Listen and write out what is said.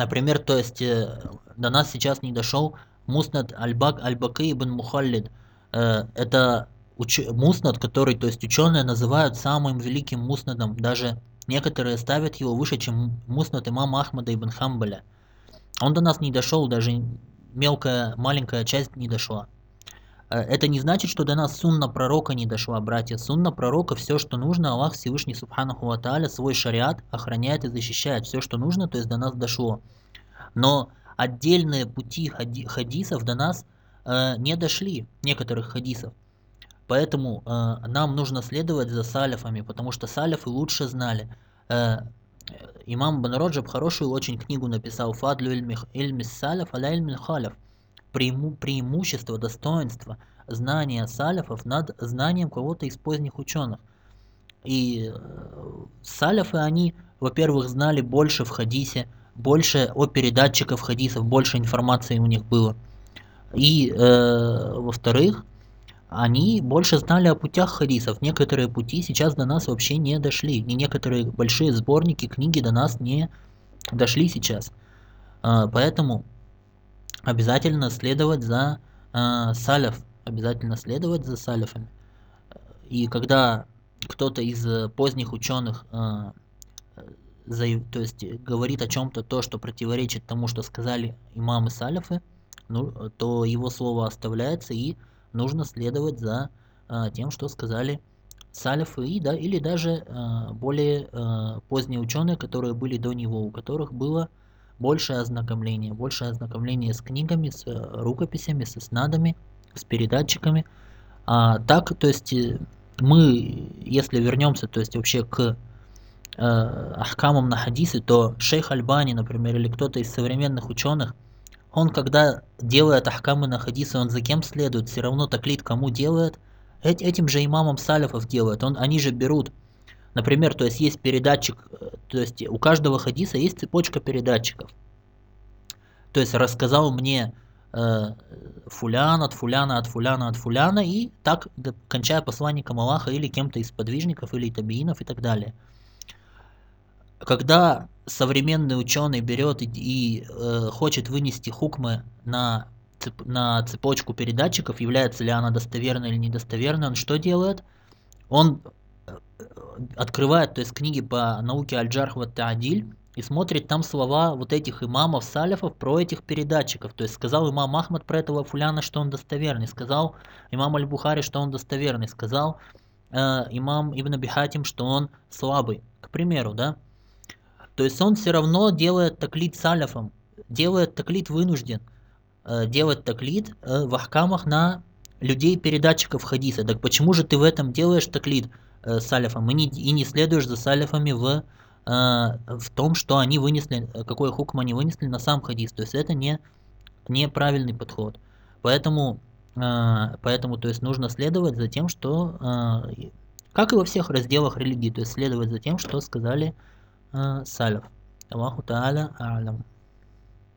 Например, то есть э, до нас сейчас не дошел Муснад Аль-Бак Аль-Баки ибн Мухаллид. Э, это уч... Муснад, который, то есть ученые называют самым великим Муснадом. Даже некоторые ставят его выше, чем Муснад имама Ахмада ибн Хамбаля. Он до нас не дошел, даже мелкая, маленькая часть не дошла. Э, это не значит, что до нас сунна пророка не дошла, братья. Сунна пророка, все, что нужно, Аллах Всевышний Субханаху Ва свой шариат охраняет и защищает. Все, что нужно, то есть до нас дошло. Но отдельные пути хади хадисов до нас э, не дошли, некоторых хадисов. Поэтому э, нам нужно следовать за салифами, потому что салифы лучше знали. Э, имам Банроджаб хорошую очень книгу написал «Фадлю ильмис салиф аля ильмин халиф» преиму, преимущество, достоинство знания салифов над знанием кого-то из поздних ученых. И э, салифы, они, во-первых, знали больше в хадисе, больше о передатчиках хадисов, больше информации у них было. И, э, во-вторых, они больше знали о путях хадисов. Некоторые пути сейчас до нас вообще не дошли. И некоторые большие сборники, книги до нас не дошли сейчас. Э, поэтому обязательно следовать за э, саляф, обязательно следовать за саляфами. И когда кто-то из поздних ученых э, за, то есть говорит о чем-то то, что противоречит тому, что сказали имамы саляфы, ну, то его слово оставляется и нужно следовать за э, тем, что сказали саляфы и, да, или даже э, более э, поздние ученые, которые были до него, у которых было большее ознакомление, большее ознакомление с книгами, с э, рукописями, с снадами, с передатчиками. А так, то есть э, мы, если вернемся, то есть вообще к э, ахкамам на хадисы, то шейх Альбани, например, или кто-то из современных ученых, он когда делает ахкамы на хадисы, он за кем следует, все равно таклит кому делает, этим же имамом салифов делает, он, они же берут Например, то есть есть передатчик, э, то есть у каждого хадиса есть цепочка передатчиков. То есть рассказал мне э, фулян от фуляна от фуляна от фуляна и так кончая посланником Аллаха или кем-то из подвижников или табиинов и так далее. Когда современный ученый берет и, и э, хочет вынести хукмы на, цеп, на цепочку передатчиков, является ли она достоверной или недостоверной, он что делает? Он открывает, то есть книги по науке Аль-Джарх ва Та'адиль и смотрит там слова вот этих имамов, салифов про этих передатчиков. То есть сказал имам Ахмад про этого фуляна, что он достоверный, сказал имам Аль-Бухари, что он достоверный, сказал э, имам Ибн Абихатим, что он слабый, к примеру, да. То есть он все равно делает таклит салифом, делает таклит вынужден, э, делает таклит э, в ахкамах на людей передатчиков хадиса. Так почему же ты в этом делаешь таклит? Э, салифом и не, и не следуешь за салифами в, э, в том, что они вынесли, какой хукм они вынесли на сам хадис. То есть это не неправильный подход. Поэтому, э, поэтому то есть нужно следовать за тем, что, э, как и во всех разделах религии, то есть следовать за тем, что сказали э, салиф. Аллаху Та'аля А'лям.